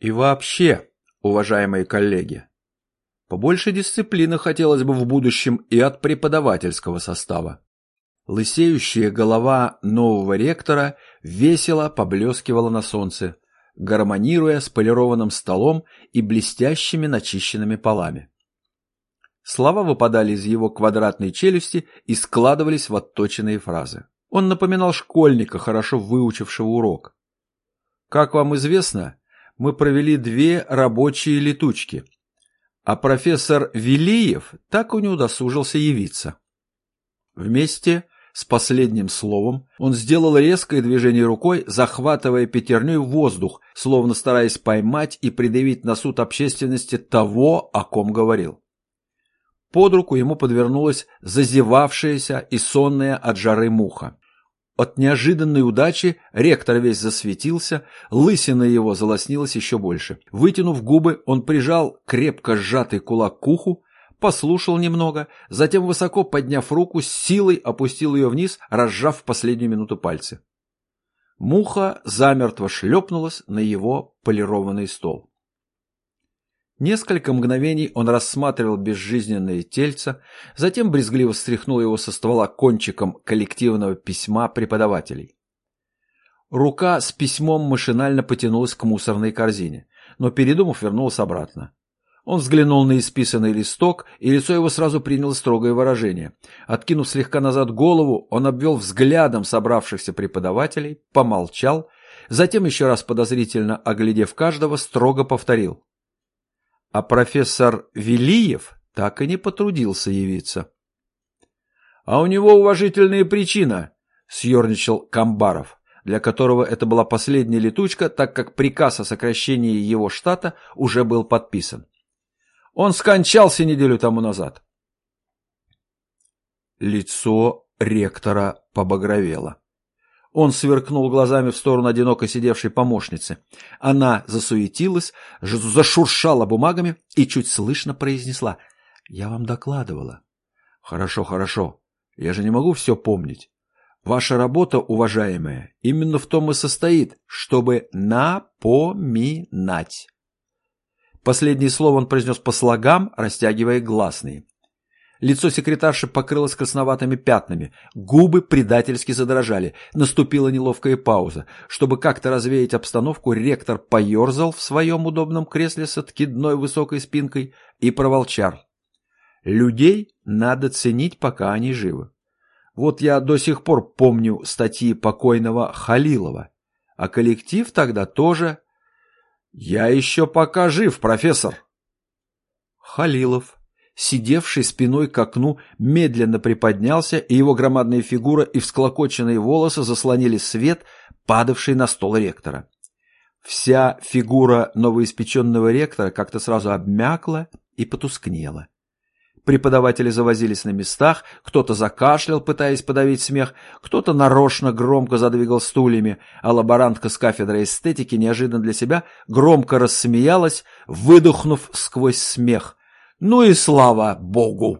И вообще, уважаемые коллеги, побольше дисциплины хотелось бы в будущем и от преподавательского состава. Лысеющая голова нового ректора весело поблескивала на солнце, гармонируя с полированным столом и блестящими начищенными полами. Слова выпадали из его квадратной челюсти и складывались в отточенные фразы. Он напоминал школьника, хорошо выучившего урок. Как вам известно, мы провели две рабочие летучки, а профессор Велиев так и не удосужился явиться. Вместе с последним словом он сделал резкое движение рукой, захватывая пятерней воздух, словно стараясь поймать и придавить на суд общественности того, о ком говорил. Под руку ему подвернулась зазевавшаяся и сонная от жары муха. От неожиданной удачи ректор весь засветился, лысина его залоснилась еще больше. Вытянув губы, он прижал крепко сжатый кулак к уху, послушал немного, затем, высоко подняв руку, с силой опустил ее вниз, разжав в последнюю минуту пальцы. Муха замертво шлепнулась на его полированный стол. Несколько мгновений он рассматривал безжизненное тельце, затем брезгливо стряхнул его со ствола кончиком коллективного письма преподавателей. Рука с письмом машинально потянулась к мусорной корзине, но, передумав, вернулась обратно. Он взглянул на исписанный листок, и лицо его сразу приняло строгое выражение. Откинув слегка назад голову, он обвел взглядом собравшихся преподавателей, помолчал, затем еще раз подозрительно оглядев каждого, строго повторил. А профессор Велиев так и не потрудился явиться. — А у него уважительная причина, — съерничал Камбаров, для которого это была последняя летучка, так как приказ о сокращении его штата уже был подписан. Он скончался неделю тому назад. Лицо ректора побагровело. Он сверкнул глазами в сторону одиноко сидевшей помощницы. Она засуетилась, зашуршала бумагами и чуть слышно произнесла. «Я вам докладывала». «Хорошо, хорошо. Я же не могу все помнить. Ваша работа, уважаемая, именно в том и состоит, чтобы напоминать». Последнее слово он произнес по слогам, растягивая гласные. Лицо секретарши покрылось красноватыми пятнами, губы предательски задрожали. Наступила неловкая пауза. Чтобы как-то развеять обстановку, ректор поерзал в своем удобном кресле с откидной высокой спинкой и проволчал. «Людей надо ценить, пока они живы. Вот я до сих пор помню статьи покойного Халилова, а коллектив тогда тоже...» «Я еще пока жив, профессор!» Халилов сидевший спиной к окну, медленно приподнялся, и его громадная фигура и всклокоченные волосы заслонили свет, падавший на стол ректора. Вся фигура новоиспеченного ректора как-то сразу обмякла и потускнела. Преподаватели завозились на местах, кто-то закашлял, пытаясь подавить смех, кто-то нарочно громко задвигал стульями, а лаборантка с кафедры эстетики неожиданно для себя громко рассмеялась, выдохнув сквозь смех. Ну и слава богу!